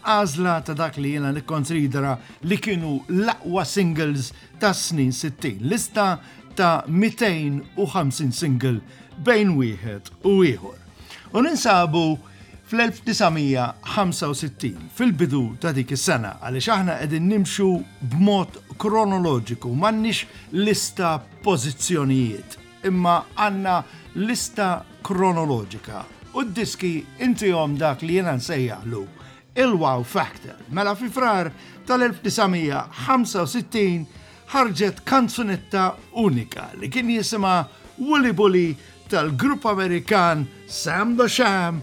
Għażla ta' dak li jiena nikkonsidra li kienu l-aqwa singles tas-snin sittin. Lista ta' 250 single bejn wieħed u ieħor. U ninsabu fl-1965, fil-bidu ta' dik is-sena, għaliex aħna qegħdin nimxu b'mod kronoloġiku, m'għandniex lista pożizzjonijiet. imma għandna lista kronoloġika u d-diski intiehom dak li jiena nsejjaħlu il-wow factor. Mela fi frar tal-1965 ħarġet kanzunetta unika li kien jisimha Wooly Bully tal-grupp Amerikan Sam the Sham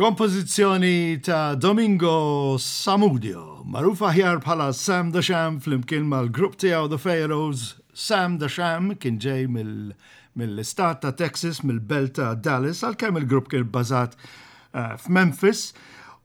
Kompożizzjoni ta' Domingo Samudio, magħruf aħjar bħala Sam the Sham flimkien mal-grupp tiegħu The Pharaohs. Sam the Sham kien ġej mill-istat ta' Texas, mill-belt ta' Dallas, għalkemm il-grupp kien bbażat eh, f'Memphis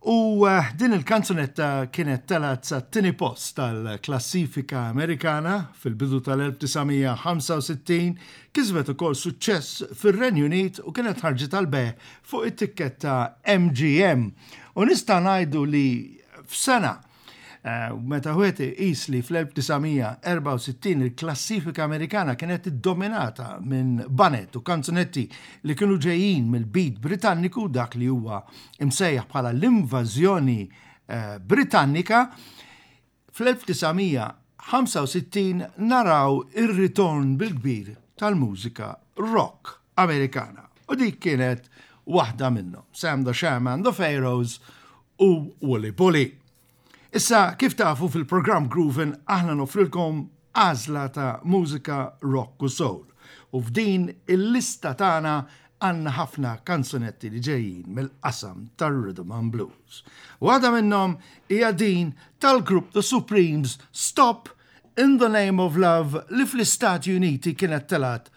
u eh, din il-kanzunetta kienet talat sa tini post tal-klassifika Amerikana fil-bidu tal-1965 kisbet ukoll suċċess fir-Renju Unit u kienet ħarġet tal-beħ fuq it-tikketta MGM u nista' ngħidu li f'sena Meta wieħed iqis li fl-1964 il-klassifika Amerikana kienet iddominata minn banet u kanzunetti li kienu ġejjin mill-beat Britanniku dak li huwa msejjaħ bħala l-invażjoni eh, Britannika, fl-1965 naraw ir-ritorn bil-kbir tal-mużika rock Amerikana. U dik kienet waħda minnhom, Sam the Shaman, the Pharaohs u Woolly Bully. Issa, kif tafu fil-programm Groovin aħna nofrilkom għażla ta' mużika rock u soul u f'din il-lista tagħna għandna ħafna kanzunetti li ġejjin mill-qasam tar-rhythm and blues. Waħda minnhom hija din tal-grupp The Supremes Stop in the Name of Love li fl-Istati Uniti kienet telat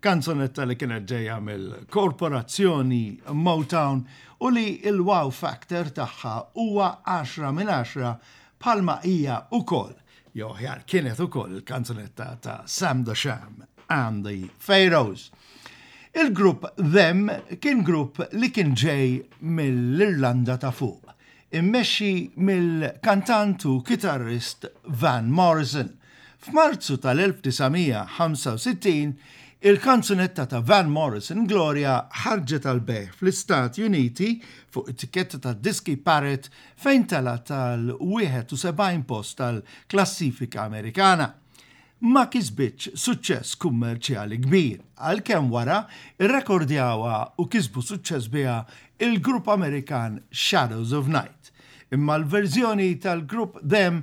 kanzunetta li kienet ġejja mill-korporazzjoni Motown u li l-wow factor tagħha huwa għaxra minn għaxra bħalma hija wkoll, jew aħjar kienet ukoll il-kanzunetta ta' Sam the Sham and the Pharaohs. Il-grupp Them kien grupp li kien ġej mill-Irlanda ta' fuq, immexxi mill-kantant u kitarrist Van Morrison, F'Marzu tal-1965, il-kanzunetta ta' Van Morrison Gloria ħarġet għall-bejgħ fl-Istati Uniti fuq it-tikketta tad-diski Parrot fejn telgħet għal 71 post tal-klassifika Amerikana. Ma kisbitx suċċess kummerċjali kbir, għalkemm wara rrekordjawha u kisbu suċċess biha l-grupp Amerikan Shadows of Night, imma l-verżjoni tal-grupp Them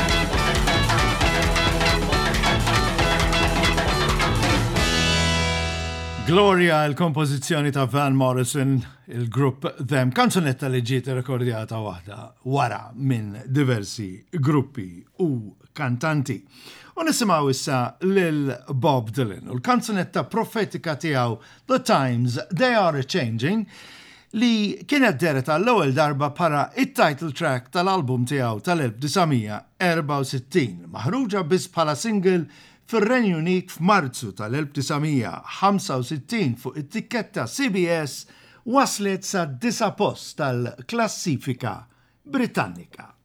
Gloria, il-kompożizzjoni ta' Van Morrison, il-grupp Them, kanzunetta li ġiet rekordjata waħda wara minn diversi gruppi u kantanti. U nisimaw issa lil Bob Dylan u l-kanzunetta profetika tiegħu The Times They Are Changing li kienet dehret għall-ewwel darba bħala t-title track tal-album tiegħu tal-1964, maħruġa biss bħala single fir-Renju Unit f'Marzu tal-1965 fuq it-tikketta CBS, waslet sad-disa' post tal-klassifika Britannika.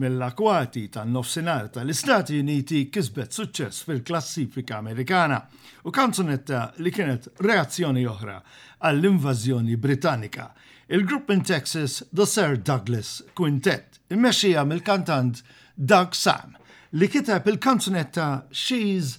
mill-akwati tan-Nofsinhar tal-Istati Uniti kisbet suċċess fil-klassifika Amerikana u kanzunetta li kienet reazzjoni oħra għall-invażjoni Britannika. Il-grupp minn Texas, The Sir Douglas Quintet, immexxija mill-kantant Doug Sahm, li kiteb il-kanzunetta She's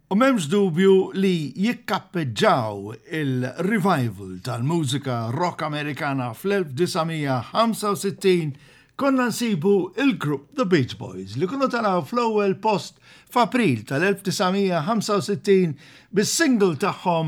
U m'hemmx dubju li jikkappeġġaw il-revival tal-mużika rock Amerikana fl-1965 konna nsibu l-grupp The Beach Boys li kienu telgħu fl-ewwel post f'April tal-1965 bis-single tagħhom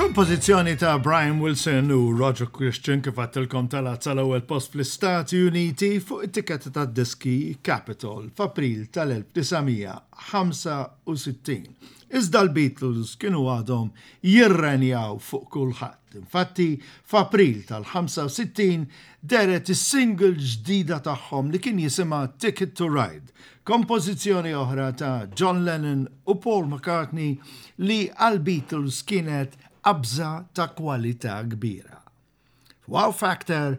Kompożizzjoni ta' Brian Wilson u Roger Christian kif għadtilkom talat sal-ewwel post fl-Istati Uniti fuq it-tikketta tad-diski Capitol f'April tal-1965. Iżda l-Beatles kienu għadhom jirrenjaw fuq kulħadd. Infatti, f'April tal-65 dehret is-single ġdida tagħhom li kien jisimha Ticket to Ride, kompożizzjoni oħra ta' John Lennon u Paul McCartney li għall-Beatles kienet qabża ta' kwalità kbira. F'Wow Factor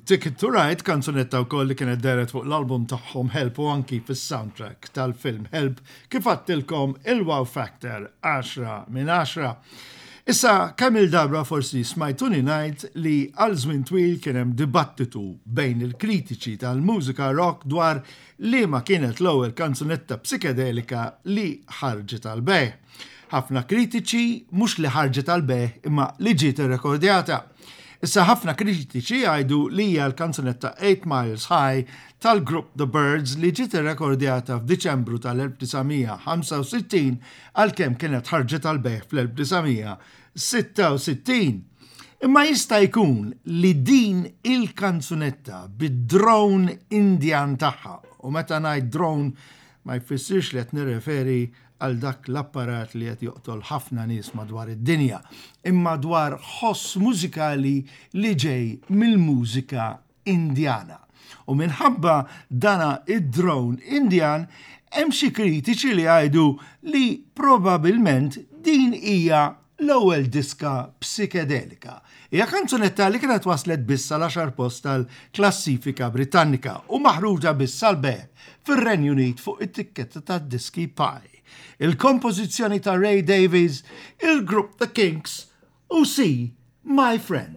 Ticket to Ride, kanzunetta wkoll li kienet dehret fuq l-album tagħhom Help u anki fis-soundtrack tal-film Help, kif għadtilkom il-wow factor għaxra minn għaxra. Issa kemm-il darba forsi smajtuni ngħid li għal żmien twil kien hemm dibattitu bejn il-kritiċi tal-mużika rock dwar liema kienet l-ewwel kanzunetta psikedelika li ħarġet għall-bejgħ. Ħafna kritiċi mhux li ħarġet għall-bejgħ imma li ġiet irrekordjata. Issa ħafna kritiċi jgħidu li hija l-kanzunetta 8 Miles High tal-grupp The Byrds li ġiet irrekordjata f'Diċembru tal-1965 għalkemm kienet ħarġet għal bejħ fl-1966. Imma jista' jkun li din il-kanzunetta bid-drone Indian tagħha, u meta ngħid drone ma jfissirx li qed nirreferi għal dak l-apparat li qed joqtol ħafna nies madwar id-dinja, imma dwar ħoss mużikali li ġej mill-mużika Indjana. U minħabba dana id-drone Indjan hemm xi kritiċi li jgħidu li probabilment din hija l-ewwel diska psikedelika. Hija kanzunetta li kienet waslet biss sal-għaxar post tal-klassifika Brittannika u maħruġa biss għall-bejgħ fir-Renju Unit fuq it-tikketta tad-diski Pye. Il-kompożizzjoni ta' Ray Davies, il-grupp The Kinks u See My Friend.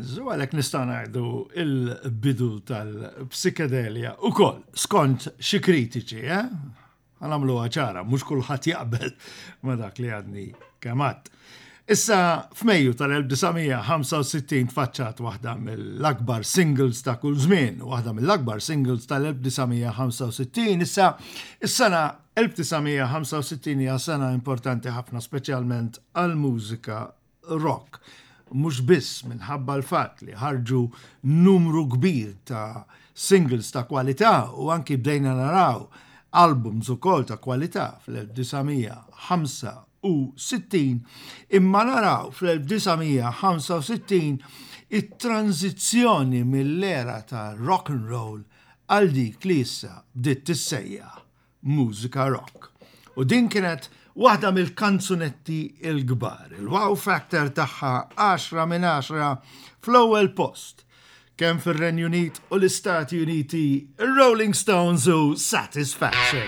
U għalhekk nistgħu ngħidu il-bidu tal-psikedelja ukoll skont xi kritiċi, eh? Għanamlu ċara, mhux kulħadd jaqbel ma dak li għadni kemm Issa f'Mejju tal-1965 tfaċċat waħda mill-akbar singles ta' kull żmien, waħda mill-akbar singles tal-1965, issa is-sena 1965 hija sena importanti ħafna speċjalment għal mużika Rock, mhux biss minħabba l-fatt li ħarġu numru kbir ta' singles ta' kwalità u anki bdejna naraw albums ukoll ta' kwalità fl-1965, imma naraw fl-1965 it-tranżizzjoni mill-era tar-rock 'n' roll għal dik li issa bdiet tissejjaħ mużika rock. U din kienet waħda mill-kanzunetti l-kbar. Il-wow factor tagħha 10 minn 10 fl-ewwel post kemm fir-Renju Unit u l-Istati Uniti, Rolling Stones u Satisfaction.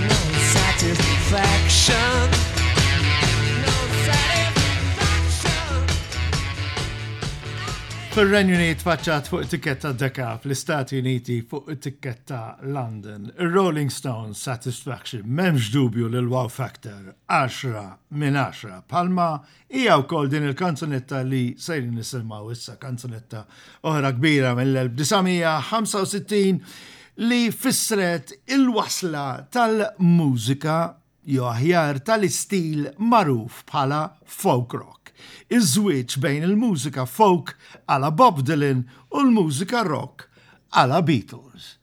Fir-Renju Unit faċċat fuq it-tikketta Deka fl-Istati Uniti fuq it-tikketta London. Ir-Rolling Stones Satisfaction m'hemmx dubju l wow factor 10 minn 10 palma Hija wkoll din il-kanzunetta li sejrin nisimgħu issa kanzunetta oħra kbira mill-1965 li fissret il-wasla tal-mużika jew aħjar tal-istil magħruf bħala folk rock, iż-żwieġ bejn il-mużika folk ala Bob Dylan u l-mużika rock ala Beatles.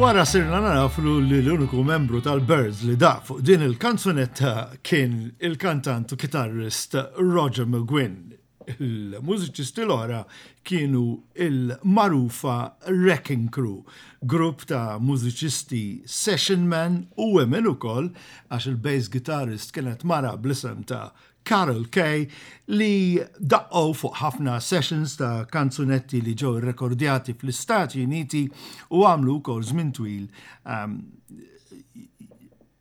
Wara sirna naraflu li l-uniku membru tal-Birds li daq fuq din il-kanzunetta kien il-kantant u kitarrist Roger McGuinn. Il-mużiċisti l-oħra kienu il-marufa Wrecking Crew, grupp ta' mużiċisti session men u women ukoll għax il-bass guitarist kienet mara bl-isem ta' Carol Kaye li daqqgħu fuq ħafna sessions ta' kanzunetti li ġew irrekordjati fl-Istati Uniti u għamlu wkoll żmien twil ehm,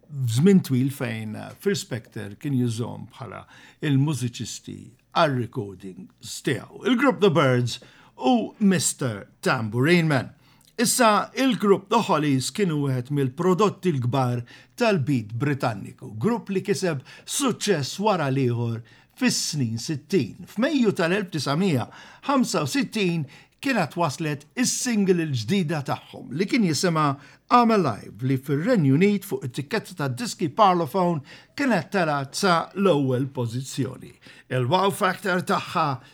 żmien twil fejn Phil Spector kien jużhom bħala il-mużiċisti għal recording tiegħu. Il-grupp The Birds u Mr. Tambourine Man. Issa, il-grupp ta' Hollies kien wieħed mill-prodotti l-kbar tal-beat Britanniku, grupp li kiseb suċċess wara l-ieħor fis-snin sittin. F'Mejju tal-1965 kienet waslet is-single il-ġdida tagħhom, li kien jisimha I'm Alive, li fir-Renju Unit fuq it-tikketta tad-diski Parlophone kienet telgħet sa l-ewwel pożizzjoni. Il-wow factor tagħha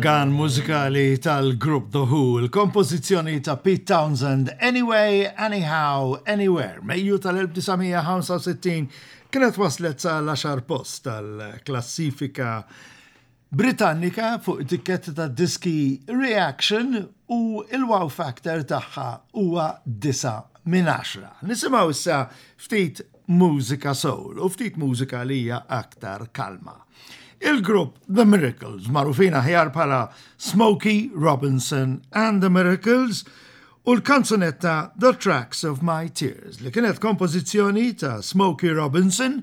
l-uragan mużikali tal-grupp The Who, il-kompożizzjoni ta' Pete Townsend Anyway, Anyhow, Anywhere, Mejju tal-1965 kienet waslet sa l-10 post tal-klassifika Britannika fuq it-tikketta tad-diski Reaction u l-wow factor tagħha huwa disgħa minn għaxra. Nisimgħu issa ftit mużika soul u ftit mużika li hija aktar kalma. Il-grupp The Miracles, magħrufin aħjar bħala Smokey Robinson and the Miracles, u l-kanzunetta The Tracks of My Tears li kienet kompożizzjoni ta' Smokey Robinson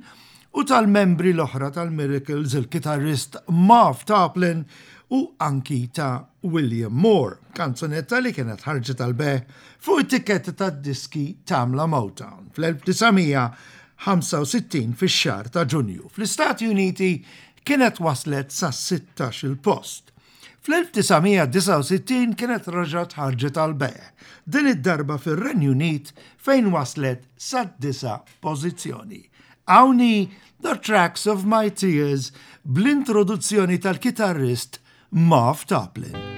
u tal-membri l-oħra tal-Miracles, il-kitarrist Marv Tarplin u anki ta' William Moore, kanzunetta li kienet ħarġet għall-bejgħ fuq it-tikketta tad-diski Tamla Motown fl-1965 fix-xahar ta' Ġunju. Fl-Istati Uniti kienet waslet sas-sittax-il post Fl-1969 kienet raġgħet ħarġet għall-bejgħ, din id-darba fir-Renju Unit fejn waslet sad-disa' pożizzjoni. Hawn hi The Tracks of My Tears bl-introduzzjoni tal-kitarrist Marv Tarplin.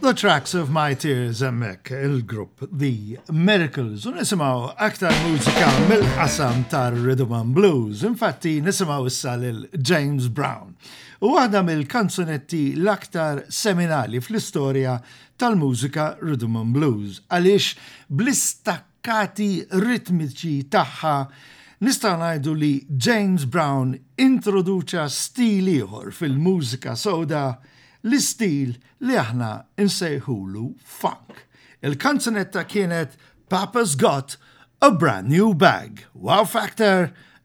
The Tracks of My Tears emmek il-grupp The Miracles u nisimaw aktar mużika mill-qasam tar Rhythm and Blues. Infatti nisimaw issa lil James Brown u waħda mill-kanzunetti l-aktar seminali fl-istorja tal-mużika Rhythm and Blues għaliex bl-istak kati ritmiċi tagħha, nistgħu ngħidu li James Brown introduċa stil ieħor fil-mużika sewda, l-istil li aħna nsejħulu funk. Il-kanzunetta kienet Papa's Got a Brand New Bag, Wow Factor,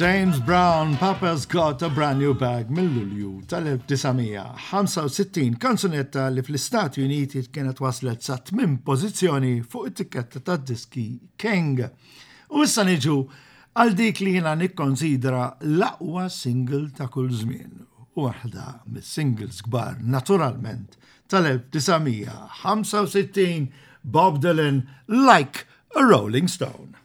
James Brown, Papa's Got a Brand New Bag mill-Lulju tal-1965, kanzunetta li fl-Istati Uniti kienet waslet sa tmim pożizzjoni fuq it-tikketta tad-diski King. U issa niġu għal dik li jiena nikkonsidra l-aqwa single ta' kull żmien, waħda mis-singles kbar naturalment tal-1965 Bob Dylan Like a Rolling Stone.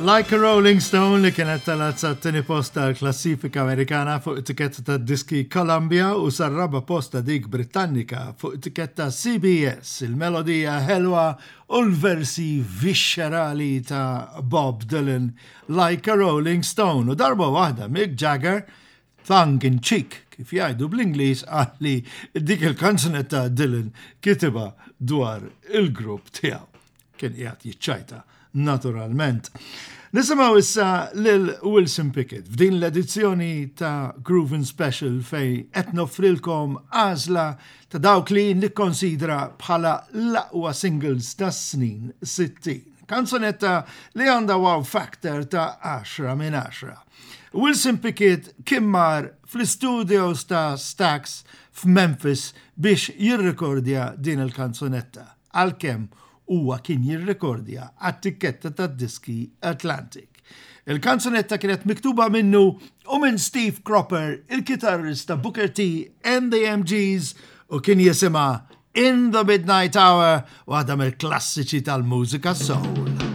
Like a Rolling Stone li kienet talat sa t-tieni post tal-klassifika Amerikana fuq it-tikketta tad-diski Columbia u sar-raba' post ta' dik Brittannika fuq it-tikketta CBS, il-melodija ħelwa u l-versi vixxerali ta' Bob Dylan, Like a Rolling Stone, u darba waħda Mick Jagger, tongue in cheek, kif jgħidu bl-Ingliż, qal li dik il-kanzunetta Dylan kitibha dwar il-grupp tiegħu. Kien qiegħed jiċċajta, naturalment. Nisimgħu issa lil Wilson Pickett f'din l-edizzjoni ta' Groovin Special fej qed noffrilkom għażla ta' dawk li nikkonsidra bħala l-aqwa singles tas-snin 60. Kanzunetta li għandha wow factor ta' 10 minn 10. Wilson Pickett kien mar fl-istudios ta' Stax f'Memphis biex jirrekordja din il-kanzunetta. għalkemm huwa kien jirrekordja għat-tikketta tad-diski Atlantic. Il-kanzunetta kienet miktuba minnu u minn Steve Cropper, il-kitarrist ta' Booker T and the MGs u kien jisimha In the Midnight Hour, waħda mill-klassiċi tal-mużika soul.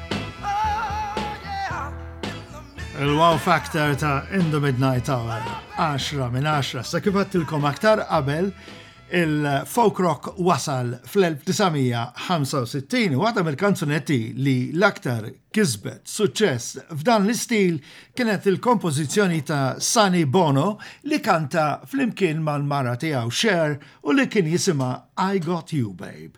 Il-wow factor ta' In the Midnight Hour, 10 minn 10, sa' kif għattilkom aktar qabel il-folk rock wasal fl-1965 u għadam il-kanzunetti li l-aktar kisbet suċċess f'dan l-istil kienet il-kompożizzjoni ta' Sani Bono li kanta fl-imkien mal-mara tiegħu Cher u li kien jisima I Got You Babe.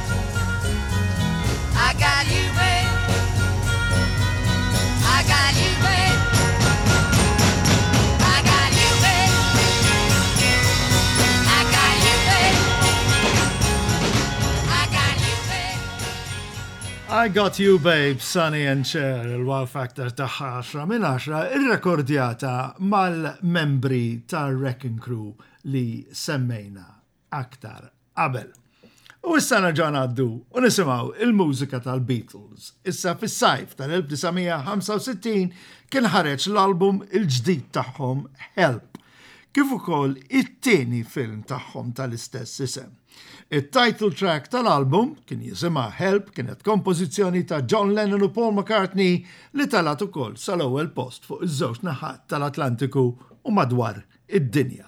I Got You Babe, Sonny and Cher, il-wow factor taħħa 10 minn 10, irrekordjata mal-membri tar-Wrecking Crew li semmejna aktar qabel. U issa nerġa' ngħaddu u nisimgħu il-mużika tal-Beatles. Issa fis-sajf tal-1965 kien ħareġ l-album il-ġdid tagħhom Help, kif ukoll it-tieni film tagħhom tal-istess isem. It-title track tal-album kien jisimha Help kienet kompożizzjoni ta' John Lennon u Paul McCartney li talat ukoll sal-ewwel post fuq iż-żewġ naħat tal-Atlantiku u madwar id-dinja.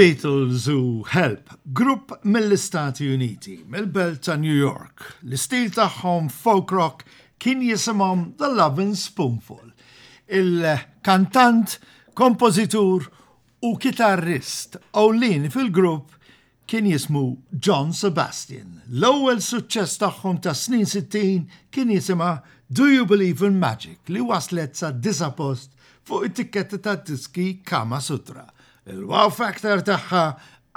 Il-Beatles u Help, grupp mill-Istati Uniti, mill-belt ta' New York, l-istil tagħhom folk rock kien jisimhom The Lovin' Spoonful. Il-kantant, kompożitur u kitarrist Olin fil-grupp Kien jismu John Sebastian. L-ewwel suċċess tagħhom tas-snin sittin kien jisimha Do You Believe in Magic li waslet sad-disa' post fuq it-tikketta tad-diski Kama Sutra. Il-wow factor tagħha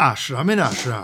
għaxra minn għaxra.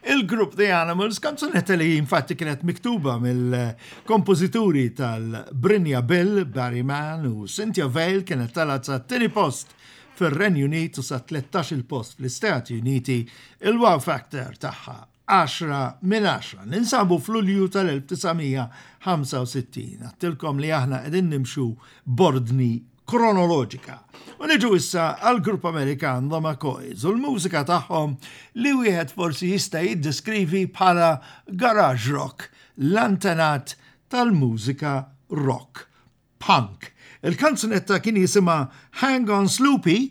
Il-grupp The Animals, kanzunetta li infatti kienet miktuba mill-kompożituri tal-Brynja Bill, Barry Mann u Cynthia Vale kienet talgħet sat-tieni post fir-Renju Unit u sat-tlettax-il post fl-Istati Uniti, il-wow factor tagħha għaxra minn għaxra. Ninsabu f'Lulju tal-1965. Għedtilkom li aħna qegħdin nimxu b'ordni kronoloġika. U niġu issa għal grupp Amerikan The McCoys u l-mużika tagħhom li wieħed forsi jista' jiddeskrivi bħala garage rock, l-antenat tal-mużika rock punk. Il-kanzunetta kien jisimha Hang on Sloopy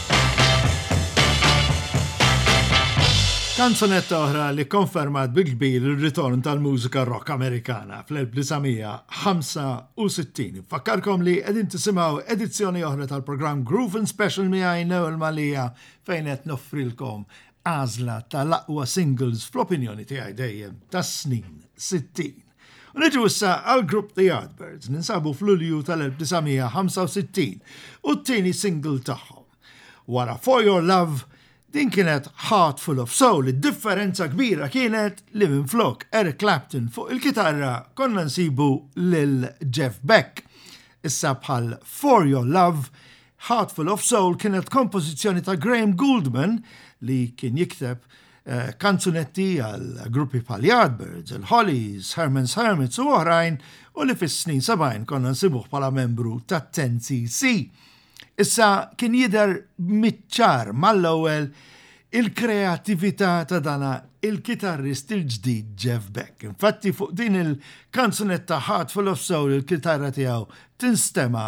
Kanzunetta oħra li kkonfermat bil-kbir ir-ritorn tal-mużika rock Amerikana fl-1965. Infakkarkom li qegħdin tisimgħu edizzjoni oħra tal-programm Groove and Special miegħi Noel Malija fejn qed noffrilkom għażla tal-aqwa singles fl-opinjoni tiegħi dejjem tas-snin 60. U niġu issa għall-grupp The Yardbirds, ninsabu f'Lulju tal-1965 u t-tieni single tagħhom. Wara For Your Love, din kienet Heart Full of Soul, id-differenza kbira kienet li minflok Eric Clapton fuq il-kitarra konna nsibu lil Jeff Beck. Issa bħal For Your Love, Heart Full of Soul kienet kompożizzjoni ta' Graham Gouldman li kien jikteb kanzunetti għal gruppi bħal Yardbirds, il-Hollies, Herman's Hermits u oħrajn u li fis-snin 70 konna nsibuh bħala membru ta' 10cc. Issa kien jidher miċ-ċar mal-ewwel il-kreatività ta' dana il-kitarrist il-ġdid Jeff Beck. Infatti fuq din il-kanzunetta Heart Full of Soul il-kitarra tiegħu tinstema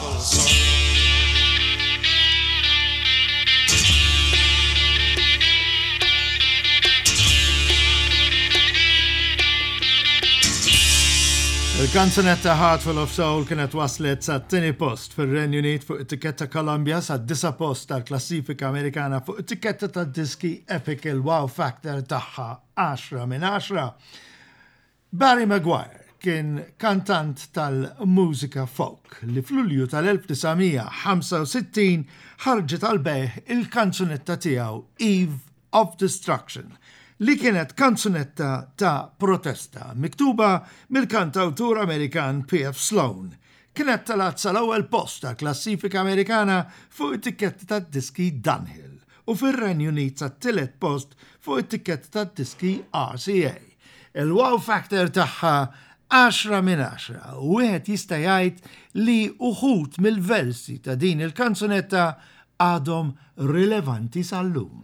Il-kanzunetta Heartful of Soul kienet waslet sat-tieni post fir-Renju Unit fuq it-tikketta Columbia sad-disa' post tal-klassifika Amerikana fuq it-tikketta tad-diski Epic il-wow factor tagħha għaxra minn għaxra. Barry Maguire kien kantant tal-mużika folk li f'Lulju tal-1965 ħarġet għall-bejgħ il-kanzunetta tiegħu Eve of Destruction, li kienet kanzunetta ta' protesta miktuba mill-kantawtur Amerikan P. F. Sloan. Kienet telgħet sal-ewwel post tal-klassifika Amerikana fuq it-tikketti tad-diski Dunhill u fir-Renju Unit sat-tielet post fuq it-tikketta tad-diski RCA. Il-wow factor tagħha għaxra minn għaxra u wieħed jista' jgħid li uħud mill-versi ta' din il-kanzunetta għadhom rilevanti sal-lum.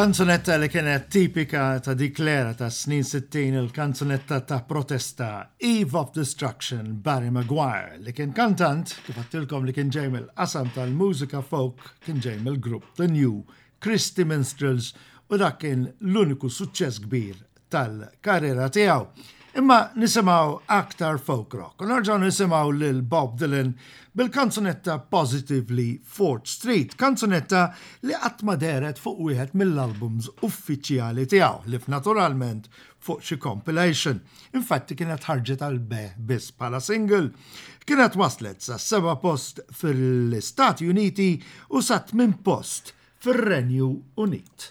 Kanzunetta li kienet tipika ta' dik l-era ta' snin 60 il-kanzunetta ta' protesta Eve of Destruction Barry Maguire li kien kantant kif għattilkom li kien ġej mill-qasam tal-mużika folk Kien ġej mill-grupp The New Christy Minstrels u dak kien l-uniku suċċess kbir tal-karriera tiegħu. Imma nisimgħu aktar folk rock u nerġgħu nisimgħu lil Bob Dylan bil-kanzunetta Positively Fourth Street, kanzunetta li qatt ma dehret fuq wieħed mill-albums uffiċjali tiegħu, ħlief naturalment fuq xi compilation. Infatti kienet ħarġet għal be biss bħala single. Kienet waslet sa seba post fil-Istati Uniti u sa tmin post fir-Renju Unit.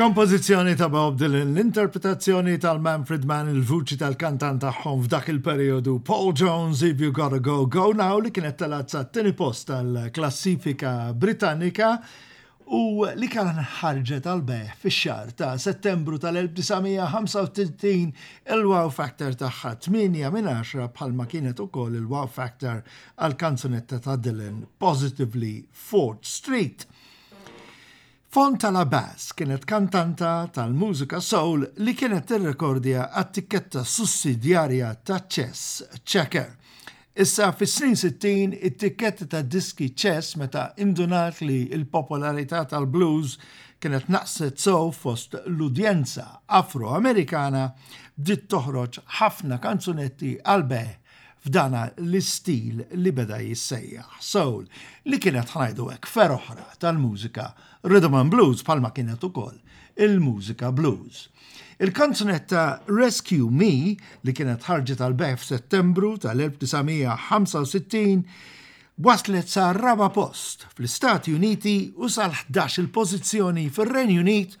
Kompożizzjoni ta' Bob Dylan, l-interpretazzjoni tal-Manfred Mann, il-vuċi tal-kantant tagħhom f'dak il-perijodu Paul Jones, If You Gotta Go, Go Now li kienet telgħet sat-tieni post tal-klassifika Britannika u li kan ħarġet għall-bejħ fix-xahar ta' Settembru tal-1935 il-wow factor tagħha 8 minn 10 bħalma kienet ukoll il-wow factor għall-kanzunetta ta' Dylan Positively Fort Street. Fonta Labass kienet kantanta tal-mużika soul li kienet tirrekordja għat-tikketta sussidjarja ta' Chess Checker. Issa fis-snin 60 it-tikketti tad-diski Chess meta indunat li l-popolarità tal-blues kienet naqset sew fost l-udjenza Afro-Amerikana bdiet toħroġ ħafna kanzunetti għall-bejgħ f'dan l-istil li beda jissejjaħ soul, li kienet ħnajdu hekk fergħa oħra tal-mużika rhythm and blues bħalma kienet ukoll il-mużika blues. Il-kanzunetta Rescue Me li kienet ħarġet għal beħ f'Settembru tal-1965 waslet sa raba post fl-Istati Uniti u sal-11 il-pożizzjoni fir-Renju Unit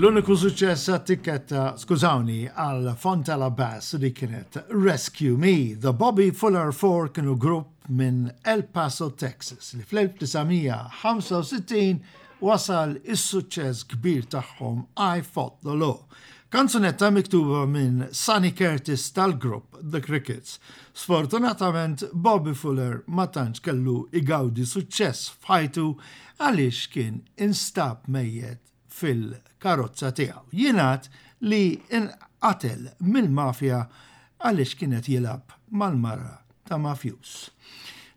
L-uniku suċċess għat-tikketta, skużawni, għal Fontella Bass li kienet Rescue Me, The Bobby Fuller Four kienu grupp minn El Paso, Texas, li fl-1965 wasal is-suċċess kbir tagħhom I Fought the Law. Kanzunetta miktuba minn Sonny Curtis tal-grupp The Crickets Sfortunatament Bobby Fuller ma tantx kellu igawdi suċċess f'ħajtu għaliex kien instab mejjet fil-karozza tiegħu. Jingħad li nqatel mill-mafja għaliex kien qed jilgħab mal-mara ta' mafjuż.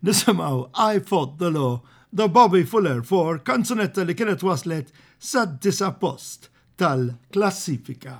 Nisimgħu I Fought the Law The Bobby Fuller 4, kanzunetta li kienet waslet sad-disa post tal-klassifika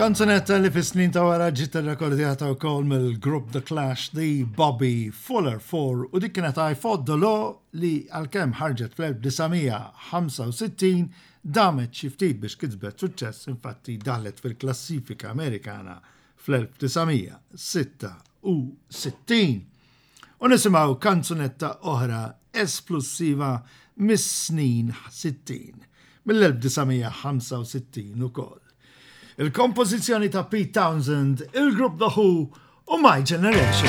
Kanzunetta li fis-snin ta' wara ġiet irrekordjata wkoll mill-grupp The Clash The Bobby Fuller 4 u dik kienet I Fought the Law li għalkemm ħarġet fl-1965 damet xi ftit biex kisbet suċċess infatti daħlet fil-klassifika Amerikana fl-1966. U nisimgħu kanzunetta oħra esplussiva mis-snin sittin, mill-1965 ukoll. Il-kompożizzjoni ta' Pete Townsend, il-grupp The Who u My Generation.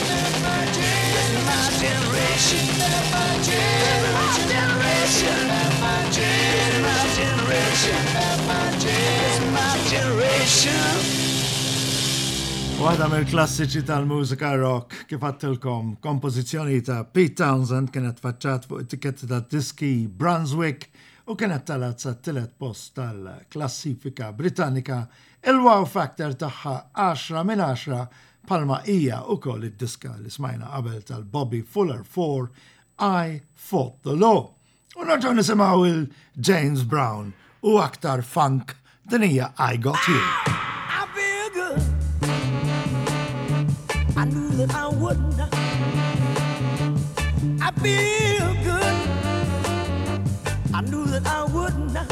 Waħda mill-klassiċi tal-mużika rock, kif għattilkom, kompożizzjoni ta' Pete Townsend kienet faċċat fuq it-tikketti tad-diski Brunswick u kienet talat sa t-tielet post tal-klassifika Britannika, il-wow factor tagħha 10 minn 10 Bħalma hija wkoll id-diska li smajna qabel tal-Bobby Fuller for I Fought the Law. U nerġgħu nisimgħu il James Brown u aktar funk din hija I Got You. I feel good. I knew that I would not. I feel good. I knew that I would not.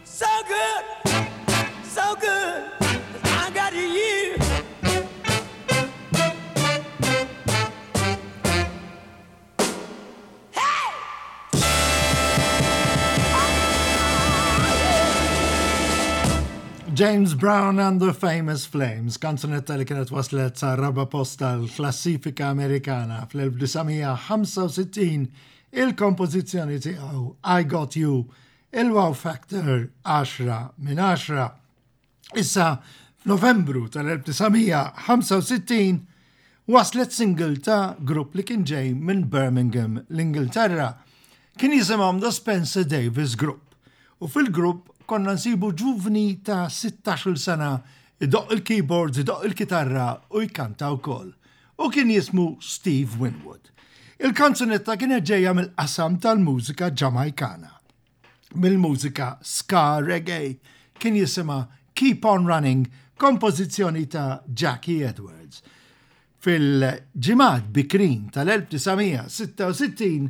So good, so good, I got you. James Brown and the Famous Flames, kanzunetta li kienet waslet sa' raba posta l-klassifika Amerikana fl-1965, il-kompożizzjoni tiegħu I Got You Il-wow factor 10 minn 10. Issa, f'Novembru tal-1965, waslet single ta' grupp li kien ġej minn Birmingham, l-Ingilterra. Kien jisimhom The Spencer Davis Group u fil-grupp konna nsibu ġuvni ta' 16-il sena idoqq il-keyboards, idoqq il-kitarra u jkanta wkoll. Hu kien jismu Steve Winwood. Il-kanzunetta kienet ġejja mill-qasam tal-mużika Ġamaikana. Mill-mużika ska reggae kien jisimha Keep on Running, kompożizzjoni ta' Jackie Edwards. Fil-ġimgħat bikrin tal-1966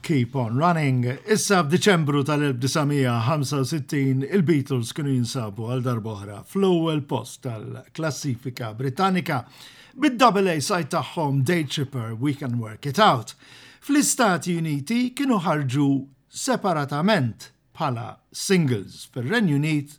Keep on Running, issa f'Diċembru tal-1965 il-Beatles kienu jinsabu għal darb'oħra fl-ewwel post tal-klassifika Britannika bid-double A side tagħhom Day Tripper We Can Work It Out. Fl-Istati Uniti kienu ħarġu separatament bħala singles, fir-Renju Unit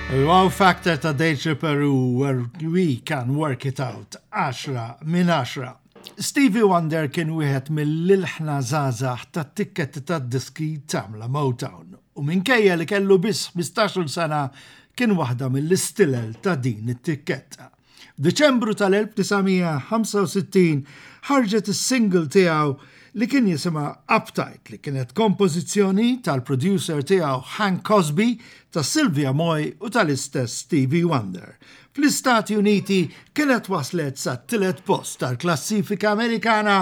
Il-wow factor ta' Dej Tripper u Where We Can Work It Out, 10 minn 10. Stevie Wonder kien wieħed mill-ilħna żgħażagħ tat-tikketti tad-diski tagħmla Motown, u minkejja li kellu biss ħmistax-il sena kien waħda mill-istilel ta' din it-tikketta. F'Diċembru tal-1965 ħarġet is-single tiegħu li kien jisimha Uptight li kienet kompożizzjoni tal-producer tiegħu Hank Cosby, ta' Sylvia Moy u tal-istess Stevie Wonder. Fl-Istati Uniti kienet waslet sat-tielet post tal-klassifika Amerikana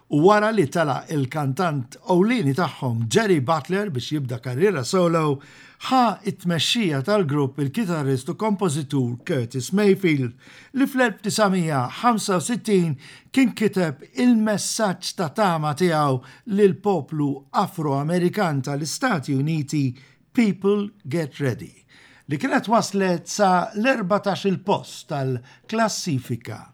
u wara li tela' il-kantant ewlieni tagħhom Jerry Butler biex jibda karriera solo, ħa t-tmexxija tal-grupp il-kitarrist u kompożitur Curtis Mayfield li fl-1965 kien kiteb il-messaġġ ta' tama tiegħu lill-poplu Afro-Amerikan tal-Istati Uniti People Get Ready, li kienet waslet sa l-erbatax-il post tal-klassifika.